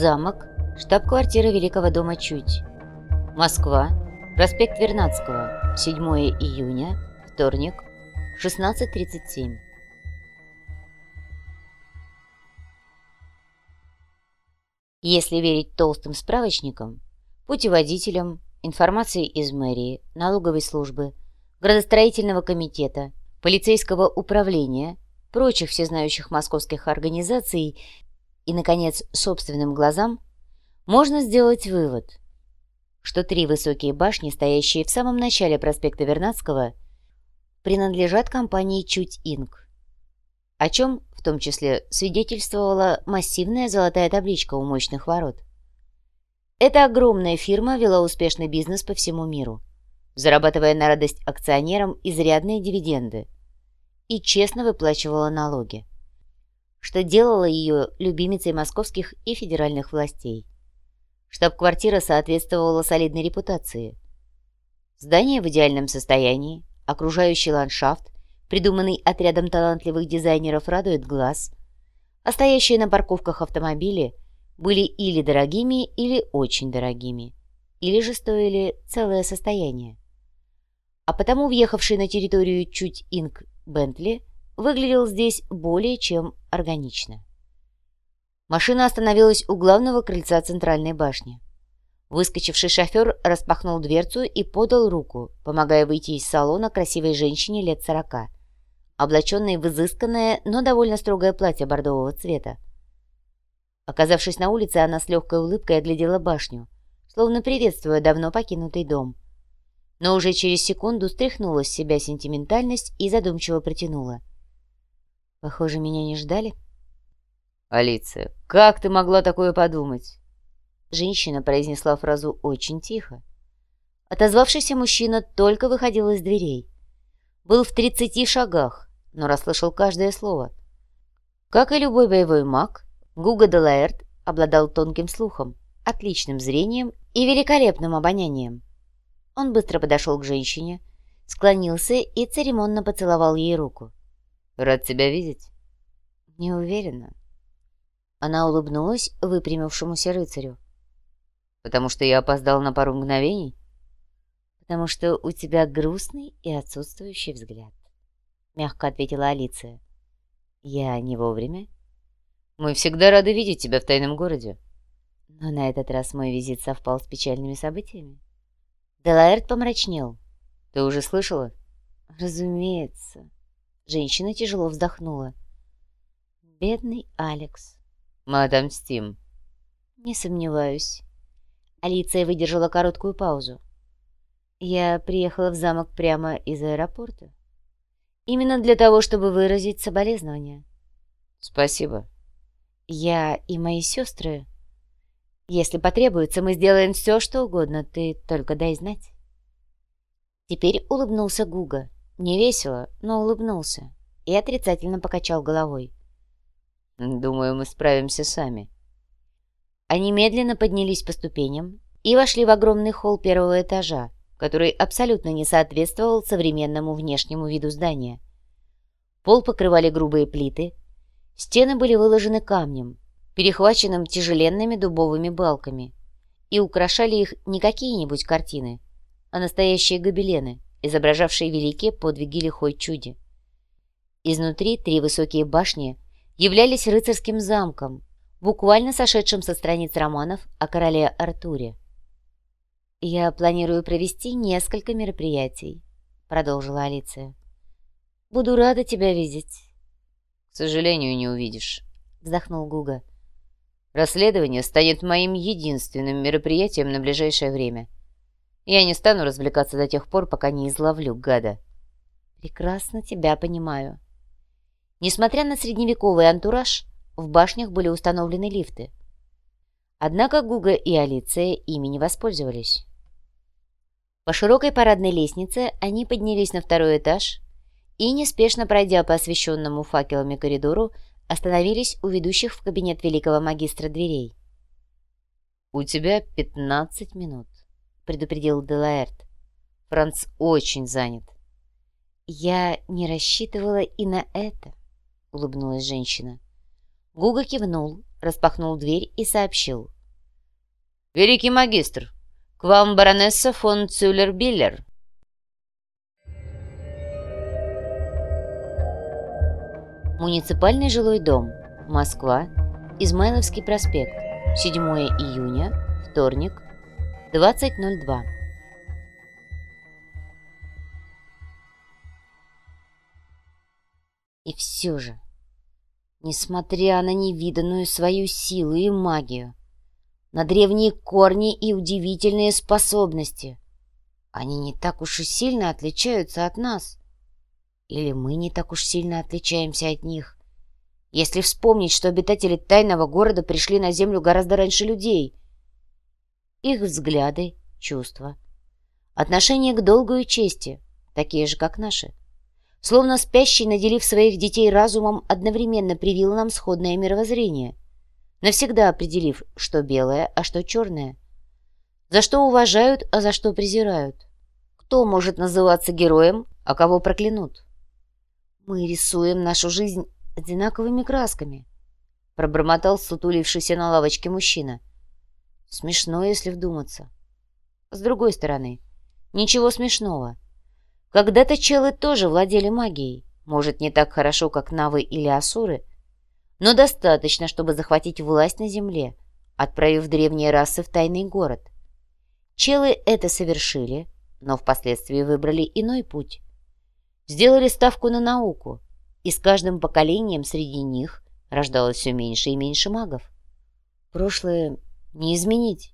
Замок, штаб-квартира Великого дома Чуть. Москва, проспект Вернадского, 7 июня, вторник, 16.37. Если верить толстым справочникам, путеводителям, информации из мэрии, налоговой службы, градостроительного комитета, полицейского управления, прочих всезнающих московских организаций и, наконец, собственным глазам, можно сделать вывод, что три высокие башни, стоящие в самом начале проспекта Вернадского, принадлежат компании «Чуть Инк», о чем, в том числе, свидетельствовала массивная золотая табличка у мощных ворот. Эта огромная фирма вела успешный бизнес по всему миру, зарабатывая на радость акционерам изрядные дивиденды и честно выплачивала налоги что делало ее любимицей московских и федеральных властей. Штаб-квартира соответствовала солидной репутации. Здание в идеальном состоянии, окружающий ландшафт, придуманный отрядом талантливых дизайнеров, радует глаз, а стоящие на парковках автомобили были или дорогими, или очень дорогими, или же стоили целое состояние. А потому въехавший на территорию чуть инк Бентли – выглядел здесь более чем органично. Машина остановилась у главного крыльца центральной башни. Выскочивший шофер распахнул дверцу и подал руку, помогая выйти из салона красивой женщине лет сорока, облаченной в изысканное, но довольно строгое платье бордового цвета. Оказавшись на улице, она с легкой улыбкой оглядела башню, словно приветствуя давно покинутый дом. Но уже через секунду стряхнула с себя сентиментальность и задумчиво протянула. Похоже, меня не ждали. «Алиция, как ты могла такое подумать?» Женщина произнесла фразу очень тихо. Отозвавшийся мужчина только выходил из дверей. Был в тридцати шагах, но расслышал каждое слово. Как и любой боевой маг, Гуга де Лаэрт обладал тонким слухом, отличным зрением и великолепным обонянием. Он быстро подошел к женщине, склонился и церемонно поцеловал ей руку. Рад тебя видеть. Не уверена. Она улыбнулась выпрямившемуся рыцарю. Потому что я опоздал на пару мгновений? Потому что у тебя грустный и отсутствующий взгляд. Мягко ответила Алиция. Я не вовремя. Мы всегда рады видеть тебя в тайном городе. Но на этот раз мой визит совпал с печальными событиями. Делаэрт помрачнел. Ты уже слышала? Разумеется. Женщина тяжело вздохнула. «Бедный Алекс». «Мы отомстим». «Не сомневаюсь». Алиция выдержала короткую паузу. «Я приехала в замок прямо из аэропорта. Именно для того, чтобы выразить соболезнования». «Спасибо». «Я и мои сестры. Если потребуется, мы сделаем все, что угодно. Ты только дай знать». Теперь улыбнулся Гуга. Не весело, но улыбнулся и отрицательно покачал головой. «Думаю, мы справимся сами». Они медленно поднялись по ступеням и вошли в огромный холл первого этажа, который абсолютно не соответствовал современному внешнему виду здания. Пол покрывали грубые плиты, стены были выложены камнем, перехваченным тяжеленными дубовыми балками, и украшали их не какие-нибудь картины, а настоящие гобелены — изображавшие великие подвиги лихой чуди. Изнутри три высокие башни являлись рыцарским замком, буквально сошедшим со страниц романов о короле Артуре. «Я планирую провести несколько мероприятий», — продолжила Алиция. «Буду рада тебя видеть». «К сожалению, не увидишь», — вздохнул Гуга. «Расследование станет моим единственным мероприятием на ближайшее время». Я не стану развлекаться до тех пор, пока не изловлю гада. Прекрасно тебя понимаю. Несмотря на средневековый антураж, в башнях были установлены лифты. Однако Гуга и Алиция ими не воспользовались. По широкой парадной лестнице они поднялись на второй этаж и, неспешно пройдя по освещенному факелами коридору, остановились у ведущих в кабинет великого магистра дверей. «У тебя пятнадцать минут» предупредил Делаэрт. «Франц очень занят». «Я не рассчитывала и на это», — улыбнулась женщина. Гуга кивнул, распахнул дверь и сообщил. «Великий магистр, к вам баронесса фон Цюллер-Биллер». Муниципальный жилой дом. Москва. Измайловский проспект. 7 июня. Вторник. 20.02. И все же, несмотря на невиданную свою силу и магию, на древние корни и удивительные способности, они не так уж и сильно отличаются от нас. Или мы не так уж сильно отличаемся от них. Если вспомнить, что обитатели тайного города пришли на Землю гораздо раньше людей. Их взгляды, чувства, отношение к долгу и чести, такие же, как наши. Словно спящий, наделив своих детей разумом, одновременно привил нам сходное мировоззрение, навсегда определив, что белое, а что черное. За что уважают, а за что презирают. Кто может называться героем, а кого проклянут? Мы рисуем нашу жизнь одинаковыми красками, пробормотал сутулившийся на лавочке мужчина. Смешно, если вдуматься. С другой стороны, ничего смешного. Когда-то челы тоже владели магией, может, не так хорошо, как навы или асуры, но достаточно, чтобы захватить власть на земле, отправив древние расы в тайный город. Челы это совершили, но впоследствии выбрали иной путь. Сделали ставку на науку, и с каждым поколением среди них рождалось все меньше и меньше магов. Прошлое не изменить.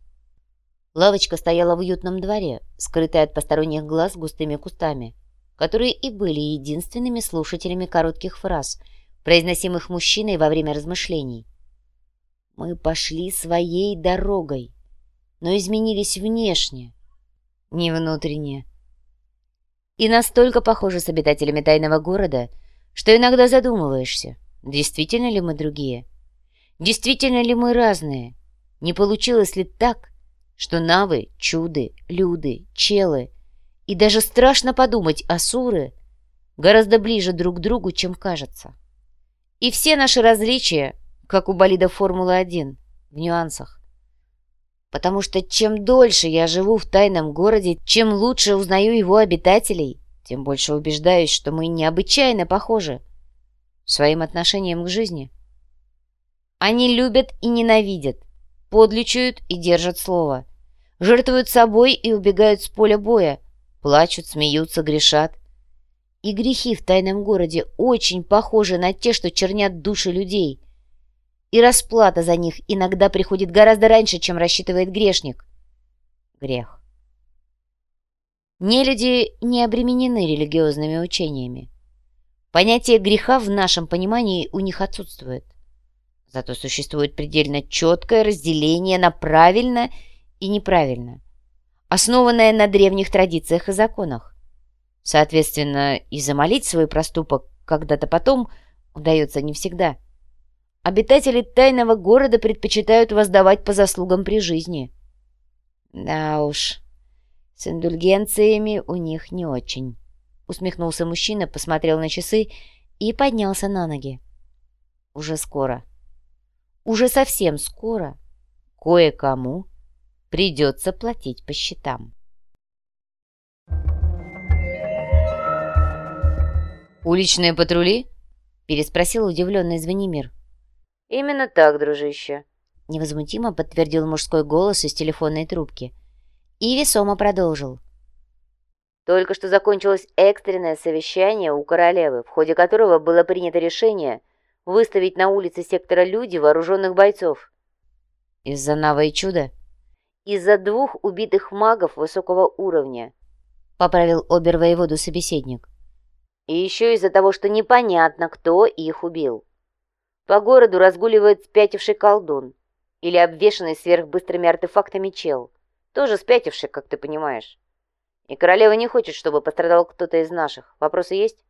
Лавочка стояла в уютном дворе, скрытая от посторонних глаз густыми кустами, которые и были единственными слушателями коротких фраз, произносимых мужчиной во время размышлений. Мы пошли своей дорогой, но изменились внешне, не внутренне. И настолько похожи с обитателями тайного города, что иногда задумываешься, действительно ли мы другие, действительно ли мы разные, не получилось ли так, что навы, чуды, люды, челы и даже страшно подумать асуры гораздо ближе друг к другу, чем кажется. И все наши различия, как у болида Формулы-1, в нюансах. Потому что чем дольше я живу в тайном городе, чем лучше узнаю его обитателей, тем больше убеждаюсь, что мы необычайно похожи своим отношением к жизни. Они любят и ненавидят, подлечают и держат слово. Жертвуют собой и убегают с поля боя. Плачут, смеются, грешат. И грехи в тайном городе очень похожи на те, что чернят души людей. И расплата за них иногда приходит гораздо раньше, чем рассчитывает грешник. Грех. Нелюди не обременены религиозными учениями. Понятие греха в нашем понимании у них отсутствует. Зато существует предельно четкое разделение на правильно и неправильно, основанное на древних традициях и законах. Соответственно, и замолить свой проступок когда-то потом удается не всегда. Обитатели тайного города предпочитают воздавать по заслугам при жизни. Да уж, с индульгенциями у них не очень. Усмехнулся мужчина, посмотрел на часы и поднялся на ноги. Уже скоро уже совсем скоро кое-кому придется платить по счетам. «Уличные патрули?» — переспросил удивленный Звенимир. «Именно так, дружище», — невозмутимо подтвердил мужской голос из телефонной трубки. И весомо продолжил. «Только что закончилось экстренное совещание у королевы, в ходе которого было принято решение — выставить на улице сектора люди, вооруженных бойцов. Из-за Нава и Чуда? Из-за двух убитых магов высокого уровня, поправил обер-воеводу собеседник. И еще из-за того, что непонятно, кто их убил. По городу разгуливает спятивший колдун или обвешанный сверхбыстрыми артефактами чел, тоже спятивший, как ты понимаешь. И королева не хочет, чтобы пострадал кто-то из наших. Вопросы есть?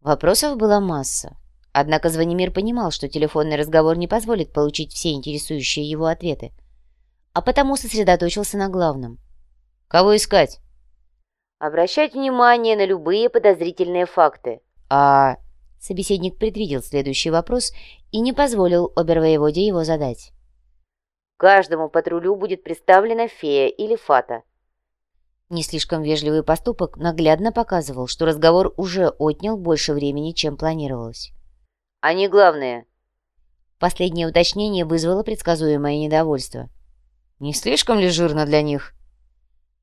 Вопросов была масса. Однако Звонимир понимал, что телефонный разговор не позволит получить все интересующие его ответы, а потому сосредоточился на главном. «Кого искать?» «Обращать внимание на любые подозрительные факты». «А Собеседник предвидел следующий вопрос и не позволил обервоеводе его задать. «Каждому патрулю будет представлена фея или фата». Не слишком вежливый поступок наглядно показывал, что разговор уже отнял больше времени, чем планировалось. «Они главные». Последнее уточнение вызвало предсказуемое недовольство. «Не слишком ли жирно для них?»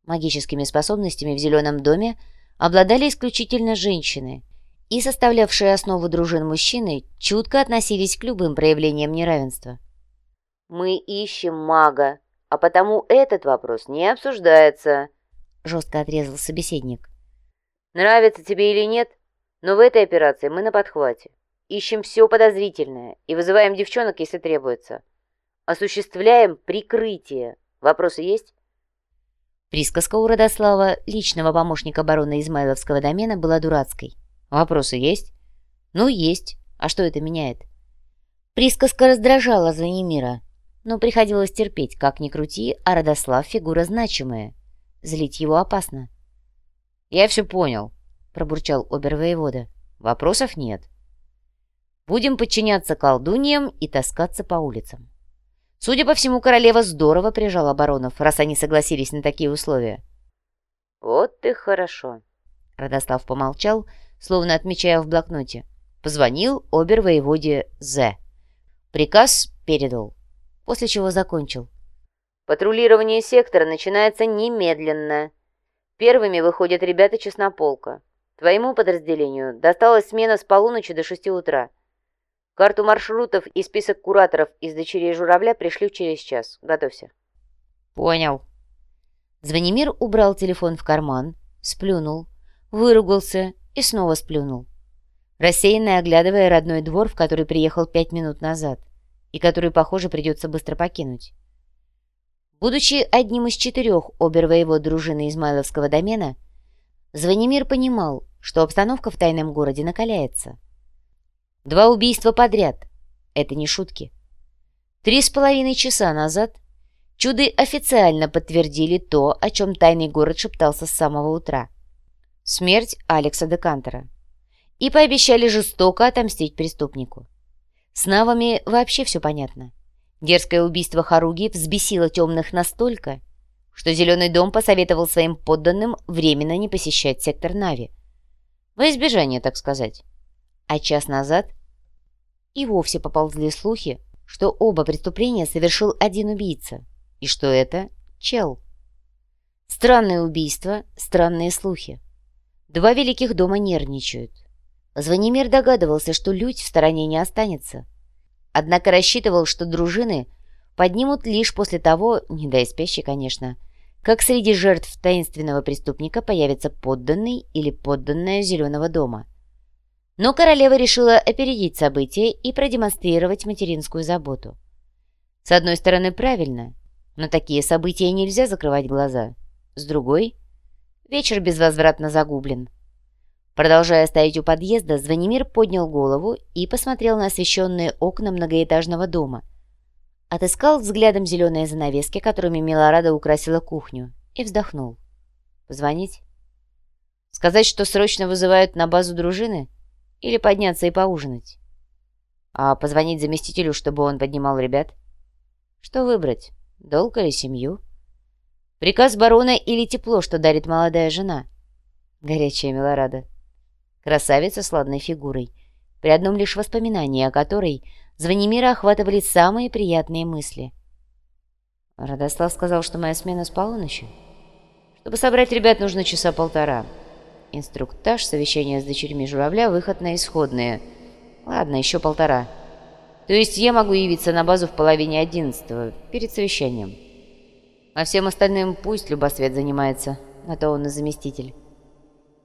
Магическими способностями в Зеленом доме обладали исключительно женщины – и составлявшие основу дружин мужчины чутко относились к любым проявлениям неравенства. «Мы ищем мага, а потому этот вопрос не обсуждается», — жестко отрезал собеседник. «Нравится тебе или нет, но в этой операции мы на подхвате. Ищем все подозрительное и вызываем девчонок, если требуется. Осуществляем прикрытие. Вопросы есть?» Присказка у Родослава, личного помощника барона Измайловского домена, была дурацкой. Вопросы есть? Ну, есть. А что это меняет? Присказка раздражала Занимира, но приходилось терпеть, как ни крути, а Родослав фигура значимая. Злить его опасно. «Я все понял», — пробурчал обер-воевода. «Вопросов нет. Будем подчиняться колдуньям и таскаться по улицам». Судя по всему, королева здорово прижала баронов, раз они согласились на такие условия. «Вот ты хорошо», — Родослав помолчал, — словно отмечая в блокноте. Позвонил обер-воеводе З. Приказ передал, после чего закончил. «Патрулирование сектора начинается немедленно. Первыми выходят ребята Чеснополка. Твоему подразделению досталась смена с полуночи до шести утра. Карту маршрутов и список кураторов из дочерей журавля пришлю через час. Готовься». «Понял». Звонимир убрал телефон в карман, сплюнул, выругался и снова сплюнул, рассеянно оглядывая родной двор, в который приехал пять минут назад, и который, похоже, придется быстро покинуть. Будучи одним из четырех обер-воевод дружины Измайловского домена, Звонимир понимал, что обстановка в тайном городе накаляется. Два убийства подряд — это не шутки. Три с половиной часа назад чуды официально подтвердили то, о чем тайный город шептался с самого утра смерть Алекса Декантера и пообещали жестоко отомстить преступнику. С Навами вообще все понятно. Дерзкое убийство Харуги взбесило темных настолько, что Зеленый дом посоветовал своим подданным временно не посещать сектор Нави. Во избежание, так сказать. А час назад и вовсе поползли слухи, что оба преступления совершил один убийца, и что это чел. Странное убийство, странные слухи. Два великих дома нервничают. Звонимир догадывался, что людь в стороне не останется. Однако рассчитывал, что дружины поднимут лишь после того, не дай спящий, конечно, как среди жертв таинственного преступника появится подданный или подданная Зеленого дома. Но королева решила опередить события и продемонстрировать материнскую заботу. С одной стороны, правильно, на такие события нельзя закрывать глаза. С другой — Вечер безвозвратно загублен. Продолжая стоять у подъезда, Звонимир поднял голову и посмотрел на освещенные окна многоэтажного дома. Отыскал взглядом зеленые занавески, которыми Милорада украсила кухню, и вздохнул. «Позвонить? Сказать, что срочно вызывают на базу дружины? Или подняться и поужинать? А позвонить заместителю, чтобы он поднимал ребят? Что выбрать, долг или семью?» Приказ барона или тепло, что дарит молодая жена? Горячая Милорада. Красавица с ладной фигурой, при одном лишь воспоминании о которой Звонимира охватывали самые приятные мысли. Радослав сказал, что моя смена с полуночи. Чтобы собрать ребят, нужно часа полтора. Инструктаж, совещание с дочерьми журавля, выход на исходные. Ладно, еще полтора. То есть я могу явиться на базу в половине одиннадцатого, перед совещанием. А всем остальным пусть Любосвет занимается, а то он и заместитель.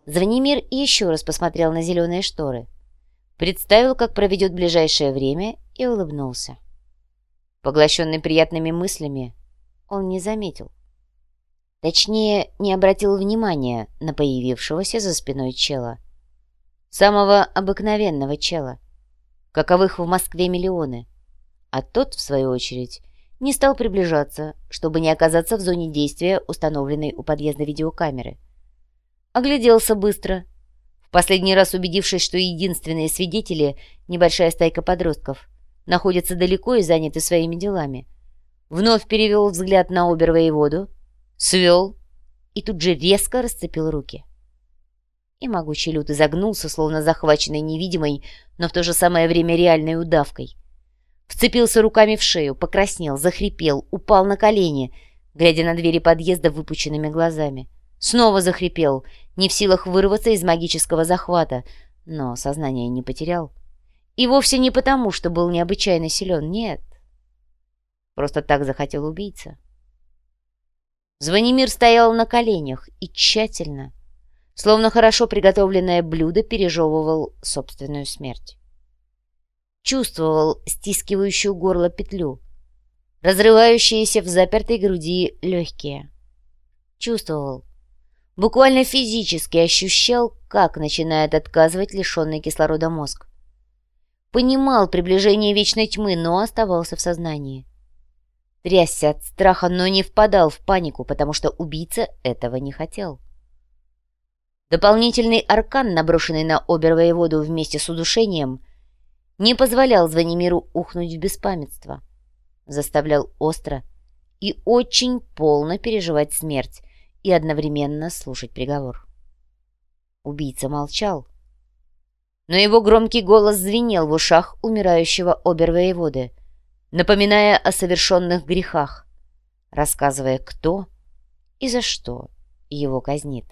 Звонимир еще раз посмотрел на зеленые шторы, представил, как проведет ближайшее время и улыбнулся. Поглощенный приятными мыслями, он не заметил. Точнее, не обратил внимания на появившегося за спиной чела. Самого обыкновенного чела, каковых в Москве миллионы. А тот, в свою очередь, не стал приближаться, чтобы не оказаться в зоне действия, установленной у подъезда видеокамеры. Огляделся быстро. В последний раз убедившись, что единственные свидетели, небольшая стайка подростков, находятся далеко и заняты своими делами, вновь перевел взгляд на обер-воеводу, свел и тут же резко расцепил руки. И могучий лют изогнулся, словно захваченный невидимой, но в то же самое время реальной удавкой. Вцепился руками в шею, покраснел, захрипел, упал на колени, глядя на двери подъезда выпученными глазами. Снова захрипел, не в силах вырваться из магического захвата, но сознание не потерял. И вовсе не потому, что был необычайно силен, нет. Просто так захотел убийца. Звонимир стоял на коленях и тщательно, словно хорошо приготовленное блюдо, пережевывал собственную смерть. Чувствовал стискивающую горло петлю, разрывающиеся в запертой груди легкие. Чувствовал, буквально физически ощущал, как начинает отказывать лишенный кислорода мозг. Понимал приближение вечной тьмы, но оставался в сознании. Трясся от страха, но не впадал в панику, потому что убийца этого не хотел. Дополнительный аркан, наброшенный на обер-воеводу вместе с удушением, не позволял Звонимиру ухнуть в беспамятство. Заставлял остро и очень полно переживать смерть и одновременно слушать приговор. Убийца молчал, но его громкий голос звенел в ушах умирающего обер-воеводы, напоминая о совершенных грехах, рассказывая, кто и за что его казнит.